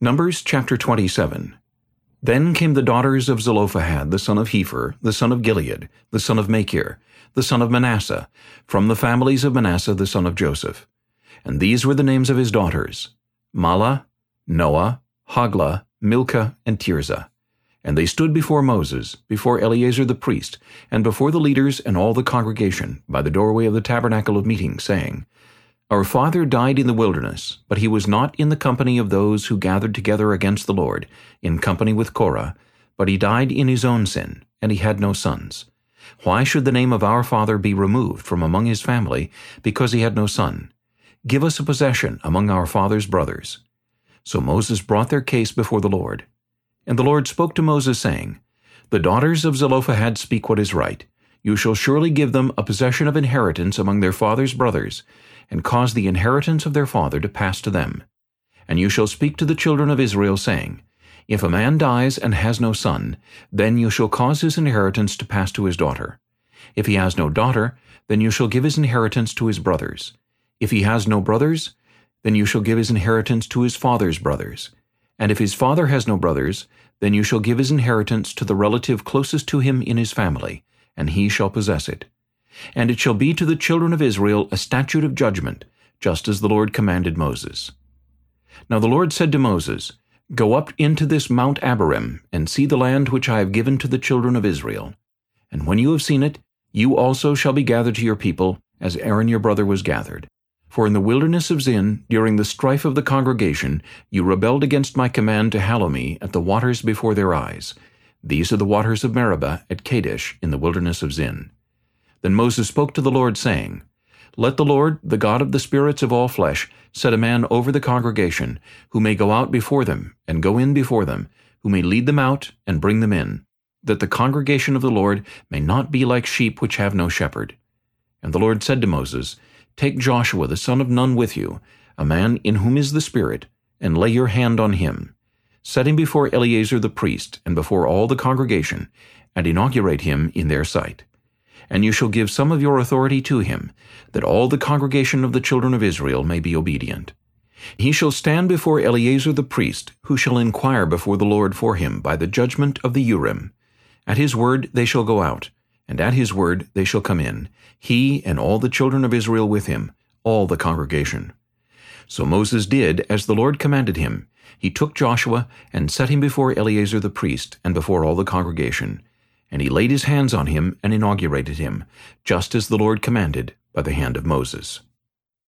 Numbers chapter 27 Then came the daughters of Zelophehad the son of Hepher, the son of Gilead, the son of Machir, the son of Manasseh, from the families of Manasseh the son of Joseph. And these were the names of his daughters, Mahlah, Noah, Hoglah, Milcah, and Tirzah. And they stood before Moses, before Eleazar the priest, and before the leaders and all the congregation, by the doorway of the tabernacle of meeting, saying, our father died in the wilderness, but he was not in the company of those who gathered together against the Lord, in company with Korah, but he died in his own sin, and he had no sons. Why should the name of our father be removed from among his family, because he had no son? Give us a possession among our father's brothers. So Moses brought their case before the Lord. And the Lord spoke to Moses, saying, The daughters of Zelophehad speak what is right. You shall surely give them a possession of inheritance among their father's brothers, and cause the inheritance of their father to pass to them. And you shall speak to the children of Israel, saying, If a man dies and has no son, then you shall cause his inheritance to pass to his daughter. If he has no daughter, then you shall give his inheritance to his brothers. If he has no brothers, then you shall give his inheritance to his father's brothers. And if his father has no brothers, then you shall give his inheritance to the relative closest to him in his family, and he shall possess it. And it shall be to the children of Israel a statute of judgment, just as the Lord commanded Moses. Now the Lord said to Moses, Go up into this Mount Abarim, and see the land which I have given to the children of Israel. And when you have seen it, you also shall be gathered to your people, as Aaron your brother was gathered. For in the wilderness of Zin, during the strife of the congregation, you rebelled against my command to hallow me at the waters before their eyes. These are the waters of Meribah at Kadesh in the wilderness of Zin. Then Moses spoke to the Lord, saying, Let the Lord, the God of the spirits of all flesh, set a man over the congregation, who may go out before them, and go in before them, who may lead them out, and bring them in, that the congregation of the Lord may not be like sheep which have no shepherd. And the Lord said to Moses, Take Joshua the son of Nun with you, a man in whom is the Spirit, and lay your hand on him. Set him before Eleazar the priest, and before all the congregation, and inaugurate him in their sight and you shall give some of your authority to him, that all the congregation of the children of Israel may be obedient. He shall stand before Eleazar the priest, who shall inquire before the Lord for him by the judgment of the Urim. At his word they shall go out, and at his word they shall come in, he and all the children of Israel with him, all the congregation. So Moses did as the Lord commanded him. He took Joshua and set him before Eleazar the priest and before all the congregation. And he laid his hands on him and inaugurated him, just as the Lord commanded by the hand of Moses.